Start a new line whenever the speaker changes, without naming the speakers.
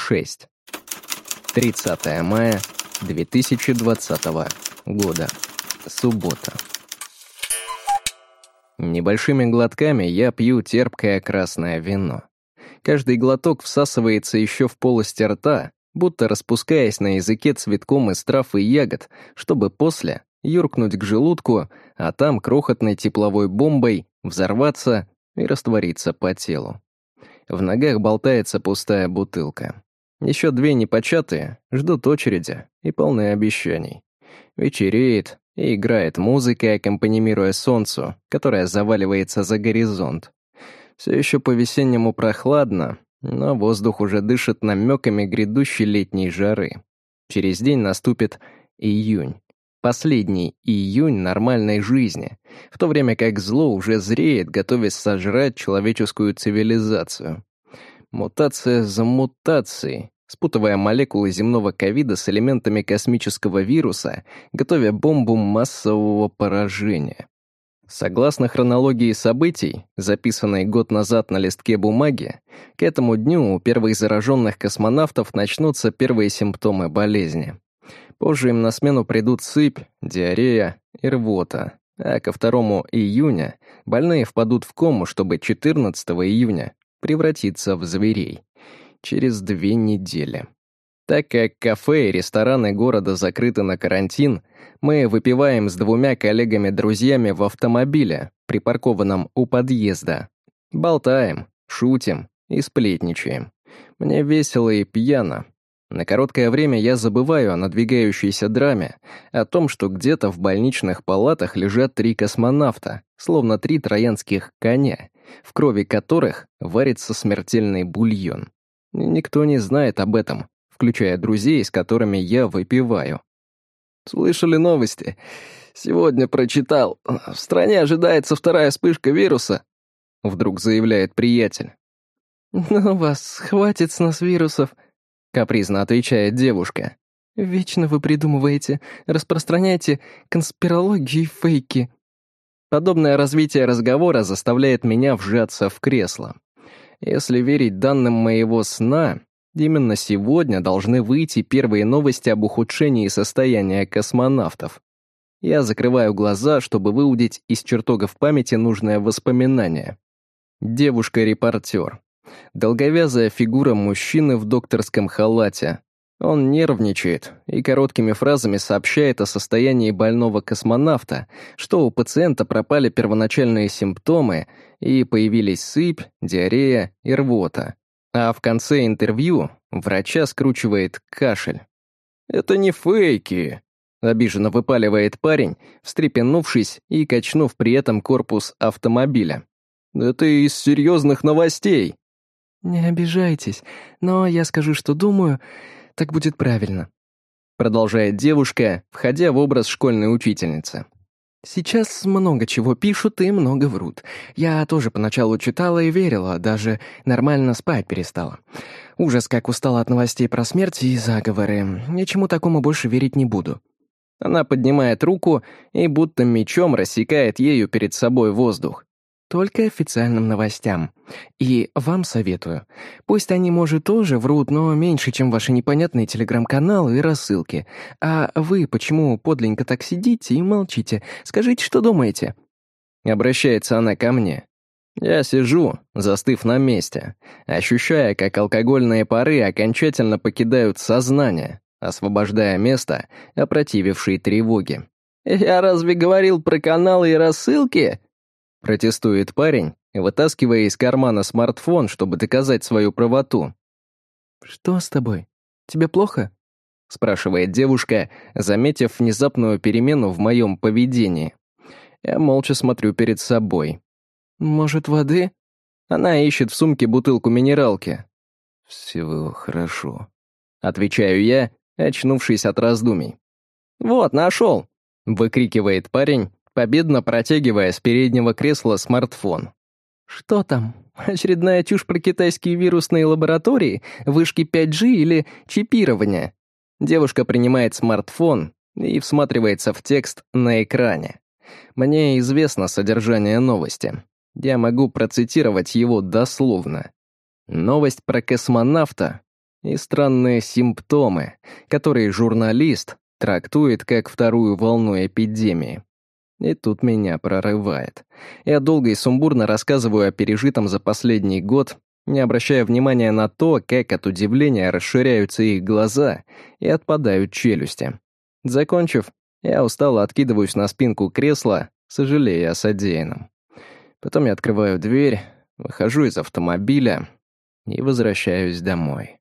6. 30 мая 2020 года. Суббота. Небольшими глотками я пью терпкое красное вино. Каждый глоток всасывается еще в полости рта, будто распускаясь на языке цветком из трав и ягод, чтобы после юркнуть к желудку, а там крохотной тепловой бомбой взорваться и раствориться по телу. В ногах болтается пустая бутылка. Еще две непочатые ждут очереди и полные обещаний. Вечереет и играет музыка, аккомпанимируя солнцу, которое заваливается за горизонт. Все еще по-весеннему прохладно, но воздух уже дышит намеками грядущей летней жары. Через день наступит июнь. Последний июнь нормальной жизни, в то время как зло уже зреет, готовясь сожрать человеческую цивилизацию. Мутация за мутацией, спутывая молекулы земного ковида с элементами космического вируса, готовя бомбу массового поражения. Согласно хронологии событий, записанной год назад на листке бумаги, к этому дню у первых зараженных космонавтов начнутся первые симптомы болезни. Позже им на смену придут сыпь, диарея и рвота, а ко 2 июня больные впадут в кому, чтобы 14 июня превратиться в зверей. Через две недели. Так как кафе и рестораны города закрыты на карантин, мы выпиваем с двумя коллегами-друзьями в автомобиле, припаркованном у подъезда. Болтаем, шутим и сплетничаем. Мне весело и пьяно. На короткое время я забываю о надвигающейся драме, о том, что где-то в больничных палатах лежат три космонавта, словно три троянских коня, в крови которых варится смертельный бульон. Никто не знает об этом, включая друзей, с которыми я выпиваю.
Слышали новости? Сегодня прочитал. В стране ожидается вторая вспышка вируса. Вдруг заявляет приятель.
«Ну вас, хватит с нас вирусов», — капризно отвечает девушка. «Вечно вы придумываете, распространяете конспирологию и фейки».
Подобное развитие разговора заставляет меня вжаться в кресло. Если верить данным моего сна, именно сегодня должны выйти первые новости об ухудшении состояния космонавтов. Я закрываю глаза, чтобы выудить из чертогов памяти нужное воспоминание. Девушка-репортер. Долговязая фигура мужчины в докторском халате. Он нервничает и короткими фразами сообщает о состоянии больного космонавта, что у пациента пропали первоначальные симптомы и появились сыпь, диарея и рвота. А в конце интервью врача скручивает кашель.
«Это не фейки», — обиженно выпаливает парень, встрепенувшись и качнув при этом корпус автомобиля. «Это из серьезных новостей».
«Не обижайтесь, но я скажу, что думаю, так будет правильно»,
продолжает девушка, входя в образ школьной учительницы.
Сейчас много чего пишут и много врут. Я тоже поначалу читала и верила, даже нормально спать перестала. Ужас, как устала от новостей про смерть и заговоры. Ничему такому больше верить не буду.
Она поднимает руку и будто мечом рассекает ею перед собой воздух
только официальным новостям. И вам советую. Пусть они, может, тоже врут, но меньше, чем ваши непонятные телеграм-каналы и рассылки. А вы почему подленько так сидите и молчите? Скажите, что думаете?»
Обращается она ко мне. Я сижу, застыв на месте, ощущая, как алкогольные пары окончательно покидают сознание, освобождая место опротивившей тревоги.
«Я разве говорил про каналы и рассылки?»
Протестует парень, вытаскивая из кармана смартфон, чтобы доказать свою правоту.
«Что с тобой? Тебе плохо?»
спрашивает девушка, заметив внезапную перемену в моем поведении. Я молча смотрю перед собой.
«Может, воды?»
Она ищет в сумке бутылку минералки.
«Всего хорошо», —
отвечаю я, очнувшись от раздумий.
«Вот, нашел!»
— выкрикивает парень, победно протягивая с переднего кресла смартфон.
«Что там? Очередная чушь про китайские вирусные лаборатории, вышки 5G или чипирование?»
Девушка принимает смартфон и всматривается в текст на экране. Мне известно содержание новости. Я могу процитировать его дословно. Новость про космонавта, и странные симптомы, которые журналист трактует как вторую волну эпидемии. И тут меня прорывает. Я долго и сумбурно рассказываю о пережитом за последний год, не обращая внимания на то, как от удивления расширяются их глаза и отпадают челюсти. Закончив, я устало откидываюсь на спинку кресла, сожалея о содеянном. Потом я открываю дверь, выхожу из автомобиля и возвращаюсь домой.